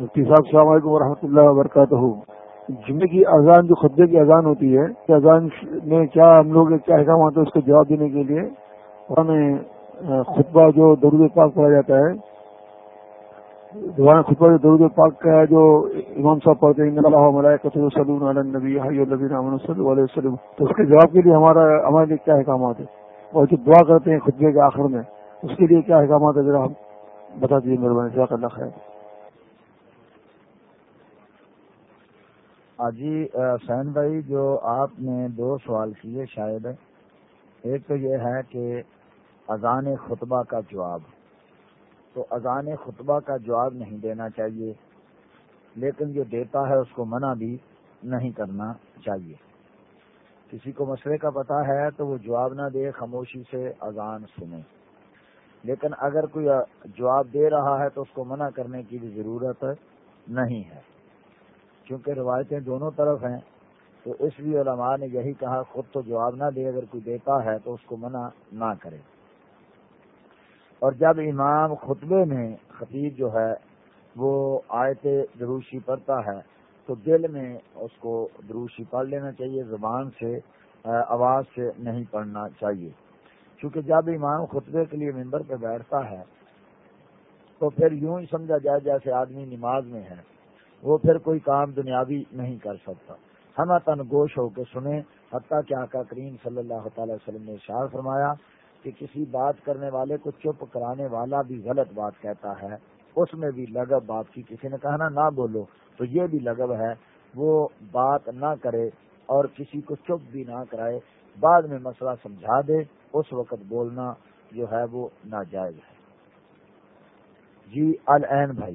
مفتی صاحب، السلام علیکم ورحمۃ اللہ وبرکاتہ۔ جمعے کی اذان جو خطبے کی اذان ہوتی ہے اذان میں کیا ہم لوگ کیا احکامات ہے اس کو جواب دینے کے لیے ہمیں خطبہ جو درود پاک پڑھا جاتا ہے، دوبارہ خطبہ جو درود پاک کا ہے، جو امام صاحب پڑھتے ہیں اللہ علیہ سلیم النبی علیہ وسلم۔ تو اس کے جواب کے لیے ہمارا ہمارے لیے کیا احکامات ہے اور جو دعا کرتے ہیں خطبے کے آخر میں، اس کے لیے کیا احکامات ہے ذرا ہم بتا دیجیے مہربانی، جزاک اللہ خیر۔ جی سین بھائی، جو آپ نے دو سوال کیے شاید۔ ایک تو یہ ہے کہ اذان خطبہ کا جواب۔ تو اذان خطبہ کا جواب نہیں دینا چاہیے، لیکن جو دیتا ہے اس کو منع بھی نہیں کرنا چاہیے۔ کسی کو مسئلے کا پتا ہے تو وہ جواب نہ دے، خاموشی سے اذان سنے لیکن اگر کوئی جواب دے رہا ہے تو اس کو منع کرنے کی بھی ضرورت نہیں ہے۔ کیونکہ روایتیں دونوں طرف ہیں، تو اس لیے علماء نے یہی کہا، خود تو جواب نہ دے، اگر کوئی دیتا ہے تو اس کو منع نہ کرے۔ اور جب امام خطبے میں خطیب جو ہے، وہ آیت دروشی پڑھتا ہے، تو دل میں اس کو دروشی پڑھ لینا چاہیے، زبان سے آواز سے نہیں پڑھنا چاہیے۔ کیونکہ جب امام خطبے کے لیے ممبر پہ بیٹھتا ہے، تو پھر یوں ہی سمجھا جائے جیسے آدمی نماز میں ہے۔ وہ پھر کوئی کام دنیاوی نہیں کر سکتا۔ ہم تن گوش ہو کے سنیں، حتیٰ کہ آقا کریم صلی اللہ تعالی وسلم نے اشار فرمایا کہ کسی بات کرنے والے کو چپ کرانے والا بھی غلط بات کہتا ہے، اس میں بھی لگب بات کی کسی نے کہا نا نہ بولو۔ تو یہ بھی لگب ہے، وہ بات نہ کرے اور کسی کو چپ بھی نہ کرائے، بعد میں مسئلہ سمجھا دے، اس وقت بولنا جو ہے وہ ناجائز ہے۔ جی العین بھائی۔